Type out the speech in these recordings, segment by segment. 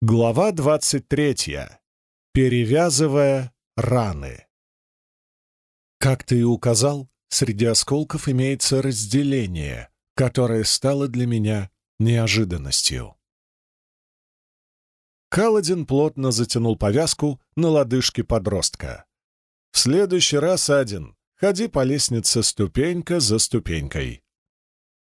Глава 23. Перевязывая раны. Как ты и указал, среди осколков имеется разделение, которое стало для меня неожиданностью. Каладин плотно затянул повязку на лодыжке подростка. «В следующий раз, Адин, ходи по лестнице ступенька за ступенькой».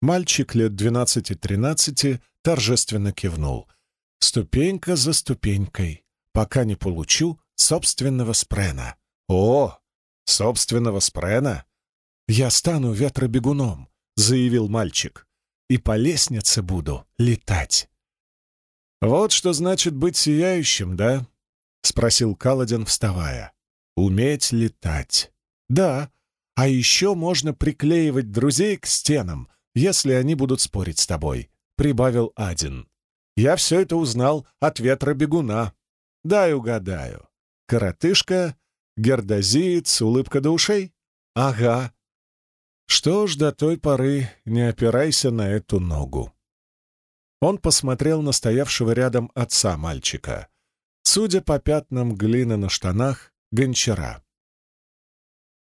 Мальчик лет двенадцати-тринадцати торжественно кивнул — ступенька за ступенькой, пока не получу собственного спрена. О, собственного спрена? Я стану ветробегуном, заявил мальчик, и по лестнице буду летать. Вот что значит быть сияющим, да? спросил Каладин, вставая. Уметь летать. Да, а еще можно приклеивать друзей к стенам, если они будут спорить с тобой, прибавил Адин. Я все это узнал от ветра бегуна. Дай угадаю. Коротышка, гердозиец, улыбка до ушей? Ага. Что ж, до той поры не опирайся на эту ногу. Он посмотрел на стоявшего рядом отца мальчика. Судя по пятнам глины на штанах, гончара.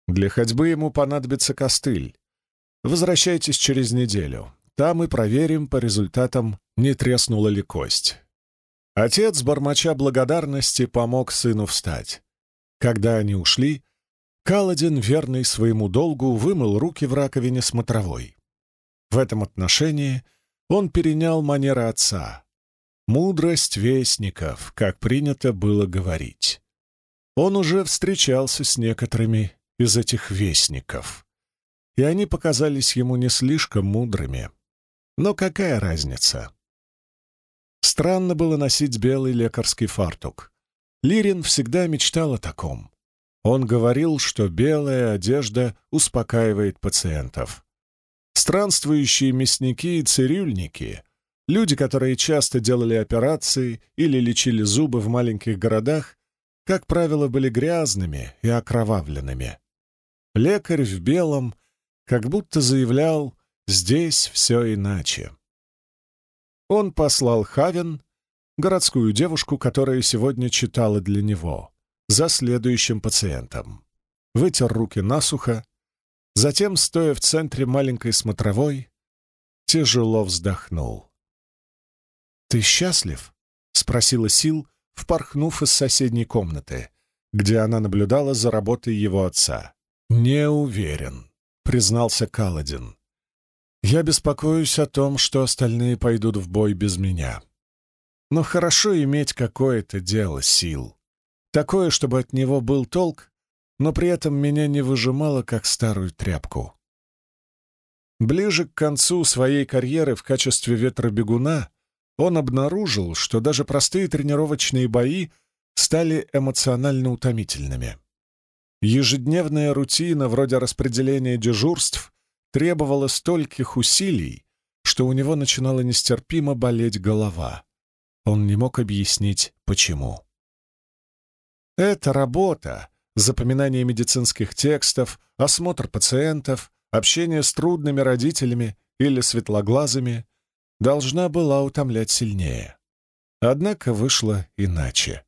Для ходьбы ему понадобится костыль. Возвращайтесь через неделю. Там и проверим по результатам, не треснула ли кость. Отец, бормоча благодарности, помог сыну встать. Когда они ушли, Каладин, верный своему долгу, вымыл руки в раковине смотровой. В этом отношении он перенял манеры отца. Мудрость вестников, как принято было говорить. Он уже встречался с некоторыми из этих вестников, и они показались ему не слишком мудрыми. Но какая разница? Странно было носить белый лекарский фартук. Лирин всегда мечтал о таком. Он говорил, что белая одежда успокаивает пациентов. Странствующие мясники и цирюльники, люди, которые часто делали операции или лечили зубы в маленьких городах, как правило, были грязными и окровавленными. Лекарь в белом как будто заявлял Здесь все иначе. Он послал Хавен, городскую девушку, которая сегодня читала для него, за следующим пациентом. Вытер руки насухо, затем, стоя в центре маленькой смотровой, тяжело вздохнул. «Ты счастлив?» — спросила Сил, впорхнув из соседней комнаты, где она наблюдала за работой его отца. «Не уверен», — признался Каладин. Я беспокоюсь о том, что остальные пойдут в бой без меня. Но хорошо иметь какое-то дело сил. Такое, чтобы от него был толк, но при этом меня не выжимало, как старую тряпку. Ближе к концу своей карьеры в качестве ветробегуна он обнаружил, что даже простые тренировочные бои стали эмоционально утомительными. Ежедневная рутина, вроде распределения дежурств, требовало стольких усилий, что у него начинала нестерпимо болеть голова. Он не мог объяснить, почему. Эта работа, запоминание медицинских текстов, осмотр пациентов, общение с трудными родителями или светлоглазыми должна была утомлять сильнее. Однако вышло иначе.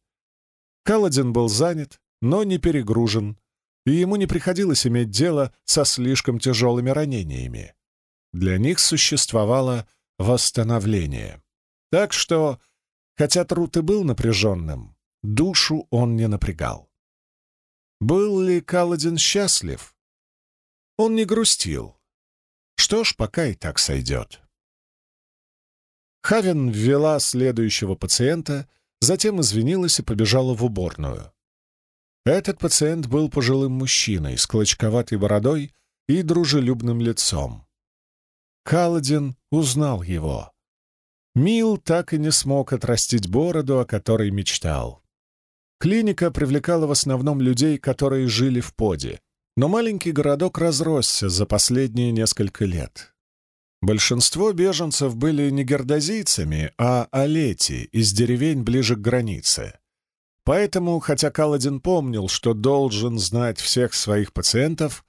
Каладин был занят, но не перегружен, и ему не приходилось иметь дело со слишком тяжелыми ранениями. Для них существовало восстановление. Так что, хотя труд и был напряженным, душу он не напрягал. Был ли Каладин счастлив? Он не грустил. Что ж, пока и так сойдет. Хавен ввела следующего пациента, затем извинилась и побежала в уборную. Этот пациент был пожилым мужчиной с клочковатой бородой и дружелюбным лицом. Каладин узнал его. Мил так и не смог отрастить бороду, о которой мечтал. Клиника привлекала в основном людей, которые жили в поде, но маленький городок разросся за последние несколько лет. Большинство беженцев были не гердозийцами, а алети из деревень ближе к границе. Поэтому, хотя Каладин помнил, что должен знать всех своих пациентов,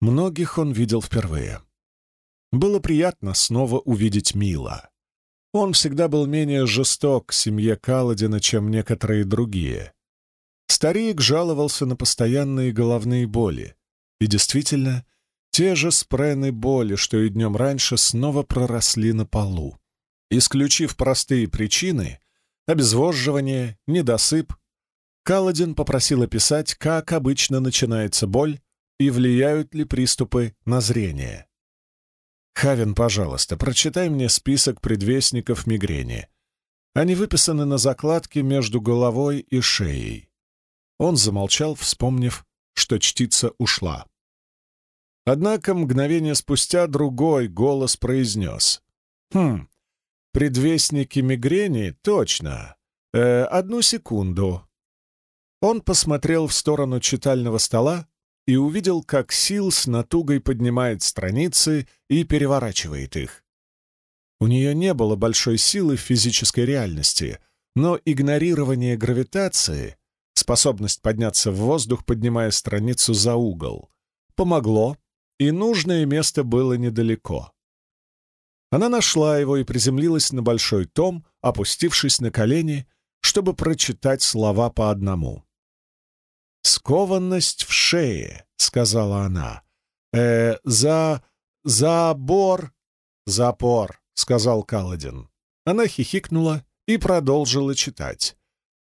многих он видел впервые. Было приятно снова увидеть Мила. Он всегда был менее жесток к семье Каладина, чем некоторые другие. Старик жаловался на постоянные головные боли. И действительно, те же спрены боли, что и днем раньше, снова проросли на полу. Исключив простые причины — обезвоживание, недосып, Каладин попросил описать, как обычно начинается боль и влияют ли приступы на зрение. «Хавин, пожалуйста, прочитай мне список предвестников мигрени. Они выписаны на закладке между головой и шеей». Он замолчал, вспомнив, что чтица ушла. Однако мгновение спустя другой голос произнес. «Хм, предвестники мигрени, точно. Э, одну секунду». Он посмотрел в сторону читального стола, и увидел, как Сил с натугой поднимает страницы и переворачивает их. У нее не было большой силы в физической реальности, но игнорирование гравитации, способность подняться в воздух, поднимая страницу за угол, помогло, и нужное место было недалеко. Она нашла его и приземлилась на большой том, опустившись на колени, чтобы прочитать слова по одному. «Скованность в шее», — сказала она. «Э, за... забор...» «Запор», — сказал Каладин. Она хихикнула и продолжила читать.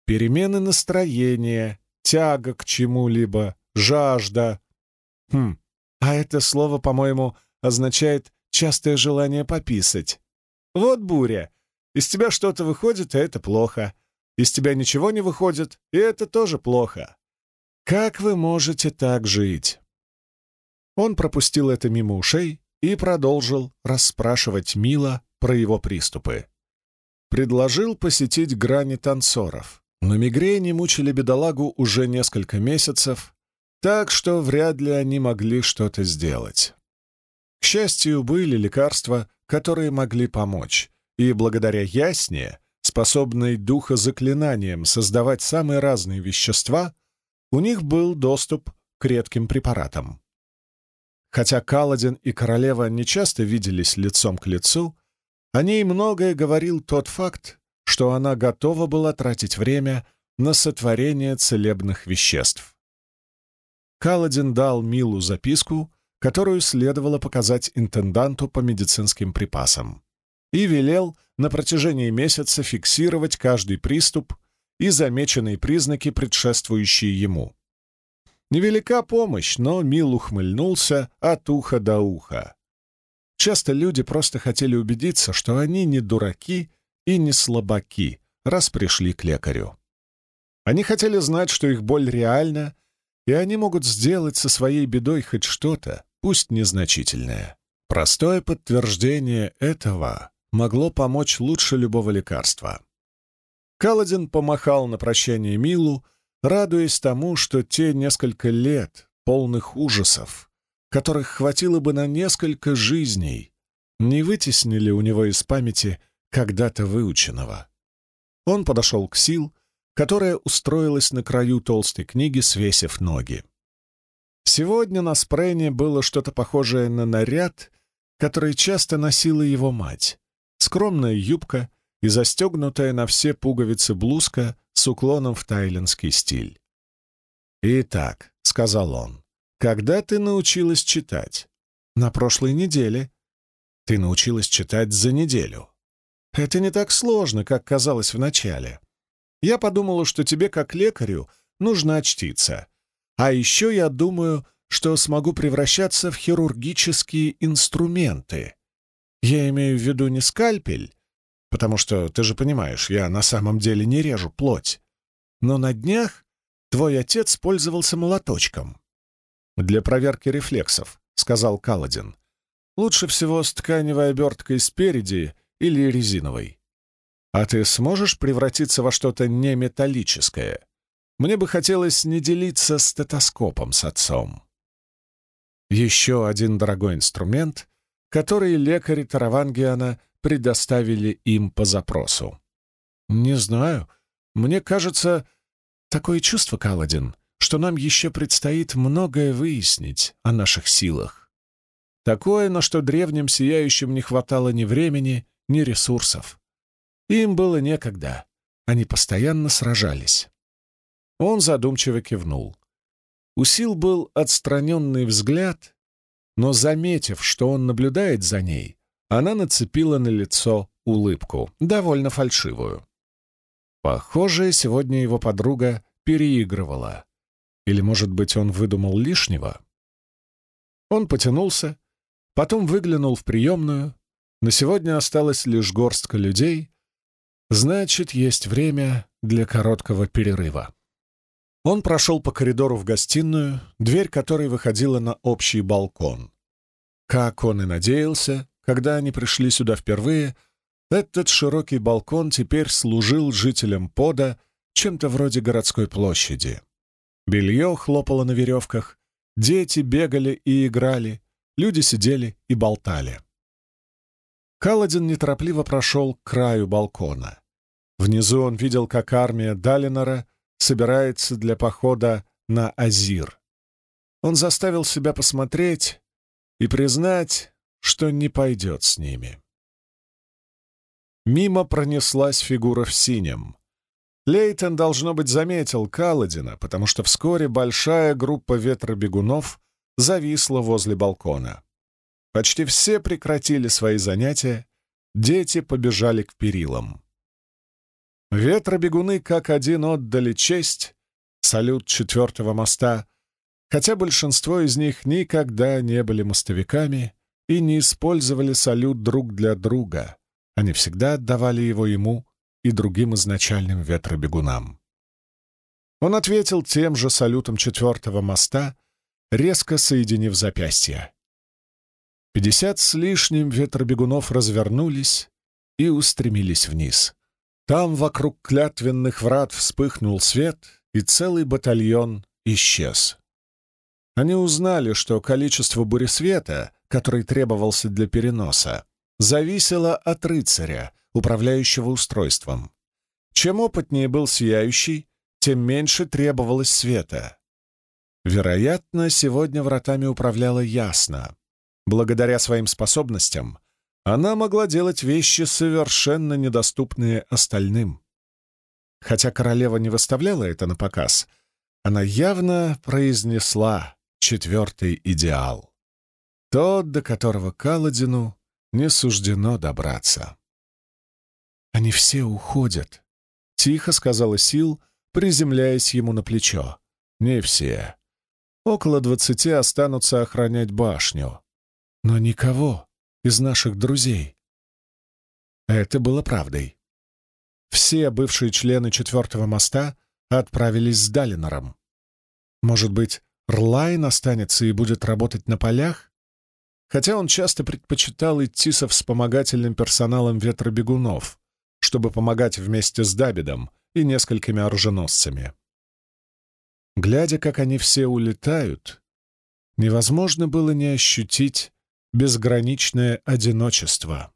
«Перемены настроения, тяга к чему-либо, жажда...» «Хм, а это слово, по-моему, означает частое желание пописать. Вот буря. Из тебя что-то выходит, и это плохо. Из тебя ничего не выходит, и это тоже плохо. Как вы можете так жить?» Он пропустил это мимо ушей и продолжил расспрашивать Мила про его приступы. Предложил посетить грани танцоров, но мигрени мучили бедолагу уже несколько месяцев, так что вряд ли они могли что-то сделать. К счастью, были лекарства, которые могли помочь, и благодаря ясне, способной духозаклинанием создавать самые разные вещества, у них был доступ к редким препаратам. Хотя Каладин и королева не часто виделись лицом к лицу, о ней многое говорил тот факт, что она готова была тратить время на сотворение целебных веществ. Каладин дал Милу записку, которую следовало показать интенданту по медицинским припасам, и велел на протяжении месяца фиксировать каждый приступ и замеченные признаки, предшествующие ему. Невелика помощь, но Мил ухмыльнулся от уха до уха. Часто люди просто хотели убедиться, что они не дураки и не слабаки, раз пришли к лекарю. Они хотели знать, что их боль реальна, и они могут сделать со своей бедой хоть что-то, пусть незначительное. Простое подтверждение этого могло помочь лучше любого лекарства. Каладин помахал на прощание Милу, радуясь тому, что те несколько лет, полных ужасов, которых хватило бы на несколько жизней, не вытеснили у него из памяти когда-то выученного. Он подошел к Сил, которая устроилась на краю толстой книги, свесив ноги. Сегодня на спрене было что-то похожее на наряд, который часто носила его мать. Скромная юбка и застегнутая на все пуговицы блузка с уклоном в тайлинский стиль. «Итак», — сказал он, — «когда ты научилась читать?» «На прошлой неделе». «Ты научилась читать за неделю». «Это не так сложно, как казалось вначале. Я подумала, что тебе, как лекарю, нужно очтиться. А еще я думаю, что смогу превращаться в хирургические инструменты. Я имею в виду не скальпель, потому что, ты же понимаешь, я на самом деле не режу плоть. Но на днях твой отец пользовался молоточком. «Для проверки рефлексов», — сказал Каладин. «Лучше всего с тканевой оберткой спереди или резиновой. А ты сможешь превратиться во что-то неметаллическое? Мне бы хотелось не делиться стетоскопом с отцом». Еще один дорогой инструмент, который лекари Таравангиана предоставили им по запросу. «Не знаю. Мне кажется, такое чувство, Каладин, что нам еще предстоит многое выяснить о наших силах. Такое, на что древним сияющим не хватало ни времени, ни ресурсов. Им было некогда. Они постоянно сражались. Он задумчиво кивнул. У Сил был отстраненный взгляд, но, заметив, что он наблюдает за ней, она нацепила на лицо улыбку, довольно фальшивую. Похоже, сегодня его подруга переигрывала. Или, может быть, он выдумал лишнего? Он потянулся, потом выглянул в приемную. На сегодня осталась лишь горстка людей. Значит, есть время для короткого перерыва. Он прошел по коридору в гостиную, дверь которой выходила на общий балкон. Как он и надеялся, когда они пришли сюда впервые, этот широкий балкон теперь служил жителям пода чем-то вроде городской площади. Белье хлопало на веревках, дети бегали и играли, люди сидели и болтали. Каладин неторопливо прошел к краю балкона. Внизу он видел, как армия Далинора — собирается для похода на Азир. Он заставил себя посмотреть и признать, что не пойдет с ними. Мимо пронеслась фигура в синем. Лейтон, должно быть, заметил Каладина, потому что вскоре большая группа ветробегунов зависла возле балкона. Почти все прекратили свои занятия, дети побежали к перилам. Ветробегуны как один отдали честь, салют четвертого моста, хотя большинство из них никогда не были мостовиками и не использовали салют друг для друга. Они всегда отдавали его ему и другим изначальным ветробегунам. Он ответил тем же салютом четвертого моста, резко соединив запястья. Пятьдесят с лишним ветробегунов развернулись и устремились вниз. Там вокруг клятвенных врат вспыхнул свет, и целый батальон исчез. Они узнали, что количество буресвета, который требовался для переноса, зависело от рыцаря, управляющего устройством. Чем опытнее был сияющий, тем меньше требовалось света. Вероятно, сегодня вратами управляла ясно. Благодаря своим способностям она могла делать вещи, совершенно недоступные остальным. Хотя королева не выставляла это на показ, она явно произнесла четвертый идеал. Тот, до которого Каладину не суждено добраться. «Они все уходят», — тихо сказала Сил, приземляясь ему на плечо. «Не все. Около двадцати останутся охранять башню. Но никого из наших друзей. Это было правдой. Все бывшие члены четвертого моста отправились с Далинором. Может быть, Рлайн останется и будет работать на полях? Хотя он часто предпочитал идти со вспомогательным персоналом ветробегунов, чтобы помогать вместе с Дабидом и несколькими оруженосцами. Глядя, как они все улетают, невозможно было не ощутить безграничное одиночество.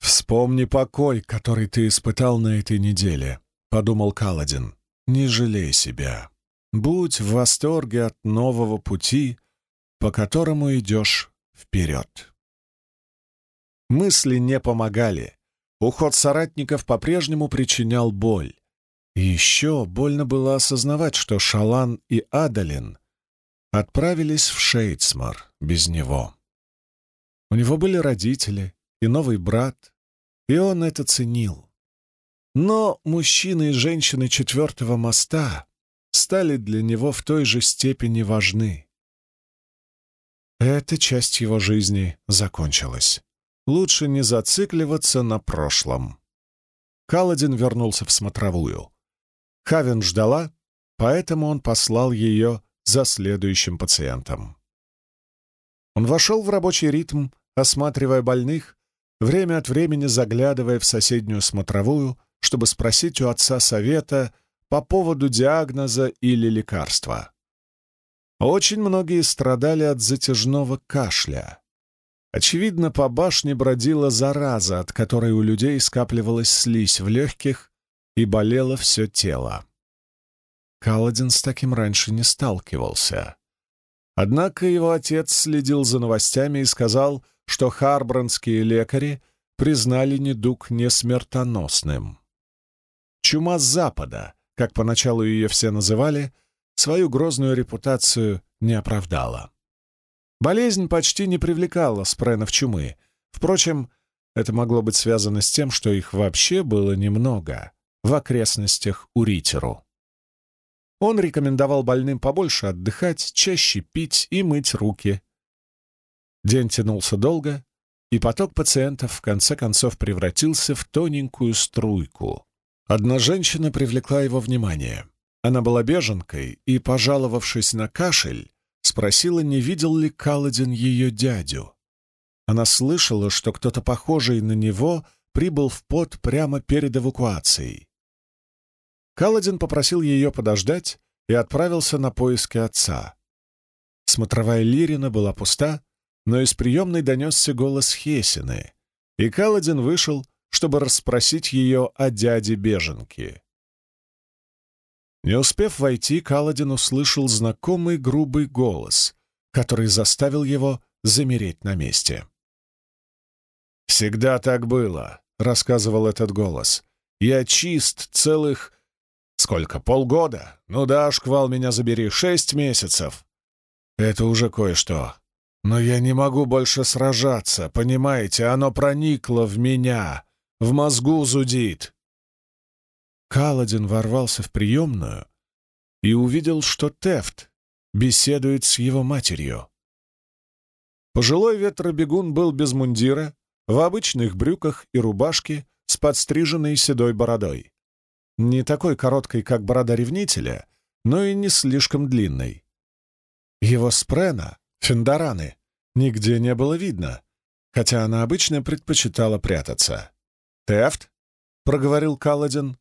«Вспомни покой, который ты испытал на этой неделе», — подумал Каладин. «Не жалей себя. Будь в восторге от нового пути, по которому идешь вперед». Мысли не помогали. Уход соратников по-прежнему причинял боль. И еще больно было осознавать, что Шалан и Адалин отправились в Шейдсмар без него. У него были родители и новый брат, и он это ценил. Но мужчины и женщины четвертого моста стали для него в той же степени важны. Эта часть его жизни закончилась. Лучше не зацикливаться на прошлом. Каладин вернулся в смотровую. Хавен ждала, поэтому он послал ее за следующим пациентом. Он вошел в рабочий ритм осматривая больных, время от времени заглядывая в соседнюю смотровую, чтобы спросить у отца совета по поводу диагноза или лекарства. Очень многие страдали от затяжного кашля. Очевидно, по башне бродила зараза, от которой у людей скапливалась слизь в легких и болело все тело. Каладин с таким раньше не сталкивался. Однако его отец следил за новостями и сказал, что харбранские лекари признали недуг несмертоносным. Чума с Запада, как поначалу ее все называли, свою грозную репутацию не оправдала. Болезнь почти не привлекала спренов чумы. Впрочем, это могло быть связано с тем, что их вообще было немного в окрестностях Уритеру. Он рекомендовал больным побольше отдыхать, чаще пить и мыть руки. День тянулся долго, и поток пациентов в конце концов превратился в тоненькую струйку. Одна женщина привлекла его внимание. Она была беженкой и, пожаловавшись на кашель, спросила, не видел ли Каладин ее дядю. Она слышала, что кто-то похожий на него прибыл в пот прямо перед эвакуацией. Каладин попросил ее подождать и отправился на поиски отца. Смотровая Лирина была пуста, но из приемной донесся голос Хесины, и Каладин вышел, чтобы расспросить ее о дяде беженки. Не успев войти, Каладин услышал знакомый грубый голос, который заставил его замереть на месте. «Всегда так было», — рассказывал этот голос. «Я чист целых Сколько? Полгода? Ну да, шквал меня забери, шесть месяцев. Это уже кое-что. Но я не могу больше сражаться, понимаете? Оно проникло в меня, в мозгу зудит. Каладин ворвался в приемную и увидел, что Тефт беседует с его матерью. Пожилой ветробегун был без мундира, в обычных брюках и рубашке с подстриженной седой бородой. Не такой короткой, как борода ревнителя, но и не слишком длинной. Его спрена, фендораны, нигде не было видно, хотя она обычно предпочитала прятаться. «Тефт?» — проговорил Каладин.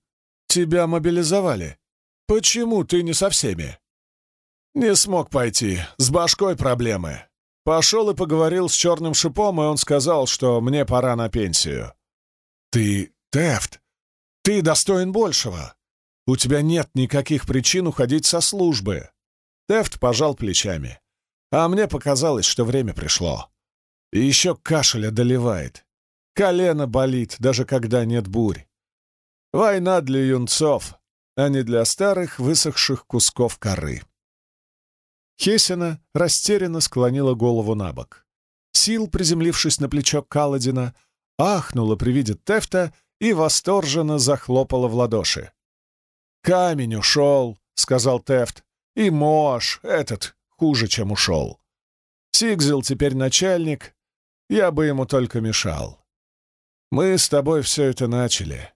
«Тебя мобилизовали. Почему ты не со всеми?» «Не смог пойти. С башкой проблемы. Пошел и поговорил с черным шипом, и он сказал, что мне пора на пенсию». «Ты Тефт?» Ты достоин большего. У тебя нет никаких причин уходить со службы. Тефт пожал плечами. А мне показалось, что время пришло. И еще кашель одолевает. Колено болит, даже когда нет бурь. Война для юнцов, а не для старых высохших кусков коры. Хесина растерянно склонила голову на бок. Сил, приземлившись на плечо Каладина, ахнула при виде Тефта и восторженно захлопала в ладоши. «Камень ушел», — сказал Тефт, — «и Мош, этот, хуже, чем ушел. Сигзел теперь начальник, я бы ему только мешал. Мы с тобой все это начали.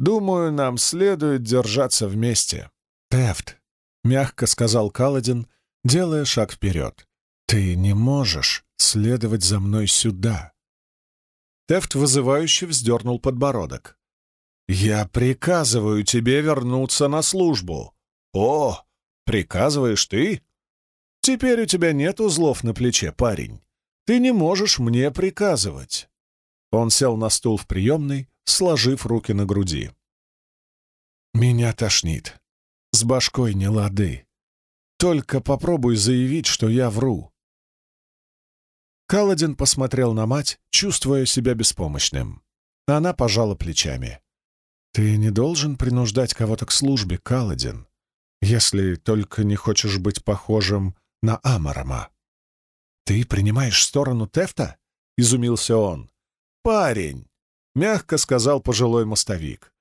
Думаю, нам следует держаться вместе». «Тефт», — мягко сказал Каладин, делая шаг вперед, — «ты не можешь следовать за мной сюда. Тефт вызывающе вздернул подбородок. «Я приказываю тебе вернуться на службу». «О, приказываешь ты?» «Теперь у тебя нет узлов на плече, парень. Ты не можешь мне приказывать». Он сел на стул в приемной, сложив руки на груди. «Меня тошнит. С башкой не лады. Только попробуй заявить, что я вру. Каладин посмотрел на мать, чувствуя себя беспомощным. Она пожала плечами. «Ты не должен принуждать кого-то к службе, Каладин, если только не хочешь быть похожим на Амарама». «Ты принимаешь сторону Тефта?» — изумился он. «Парень!» — мягко сказал пожилой мостовик.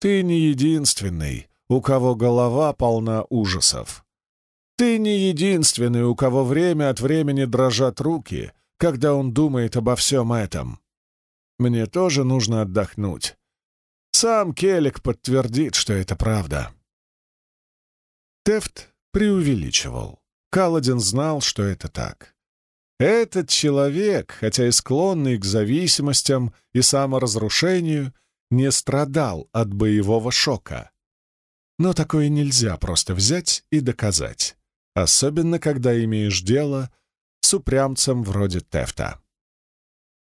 «Ты не единственный, у кого голова полна ужасов. Ты не единственный, у кого время от времени дрожат руки, когда он думает обо всем этом. Мне тоже нужно отдохнуть. Сам Келек подтвердит, что это правда. Тефт преувеличивал. Каладин знал, что это так. Этот человек, хотя и склонный к зависимостям и саморазрушению, не страдал от боевого шока. Но такое нельзя просто взять и доказать, особенно когда имеешь дело с упрямцем вроде Тефта.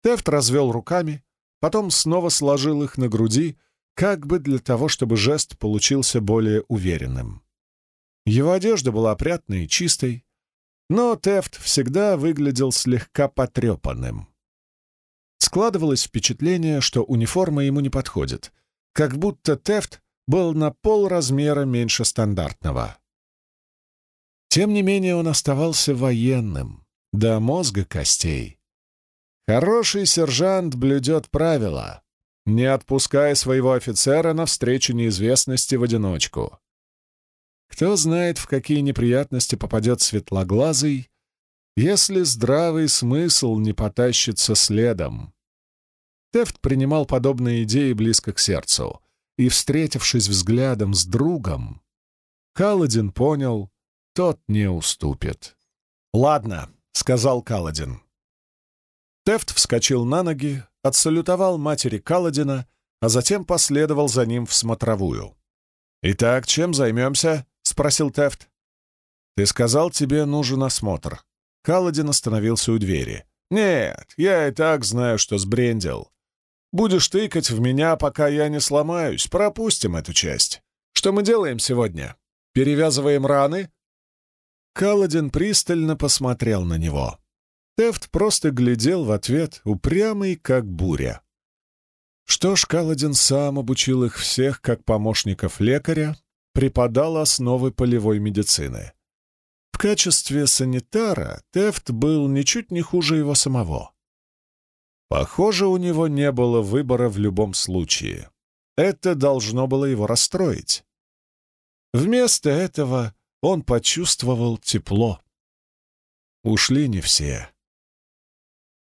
Тефт развел руками, потом снова сложил их на груди, как бы для того, чтобы жест получился более уверенным. Его одежда была опрятной и чистой, но Тефт всегда выглядел слегка потрепанным. Складывалось впечатление, что униформа ему не подходит, как будто Тефт был на полразмера меньше стандартного. Тем не менее он оставался военным, до мозга костей. Хороший сержант блюдет правила, не отпуская своего офицера навстречу неизвестности в одиночку. Кто знает, в какие неприятности попадет светлоглазый, если здравый смысл не потащится следом. Тефт принимал подобные идеи близко к сердцу, и, встретившись взглядом с другом, Каладин понял, тот не уступит. «Ладно», — сказал Каладин. Тефт вскочил на ноги, отсалютовал матери Каладина, а затем последовал за ним в смотровую. «Итак, чем займемся?» — спросил Тефт. «Ты сказал, тебе нужен осмотр». Каладин остановился у двери. «Нет, я и так знаю, что сбрендил. Будешь тыкать в меня, пока я не сломаюсь. Пропустим эту часть. Что мы делаем сегодня? Перевязываем раны?» Каладин пристально посмотрел на него. Тефт просто глядел в ответ, упрямый, как буря. Что ж, Каладин сам обучил их всех как помощников лекаря, преподал основы полевой медицины. В качестве санитара Тефт был ничуть не хуже его самого. Похоже, у него не было выбора в любом случае. Это должно было его расстроить. Вместо этого он почувствовал тепло. Ушли не все.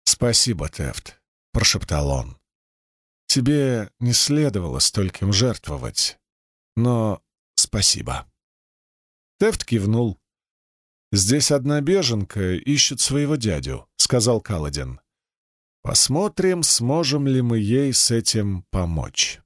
«Спасибо, Тефт», — прошептал он. «Тебе не следовало стольким жертвовать, но спасибо». Тефт кивнул. «Здесь одна беженка ищет своего дядю», — сказал Каладин. «Посмотрим, сможем ли мы ей с этим помочь».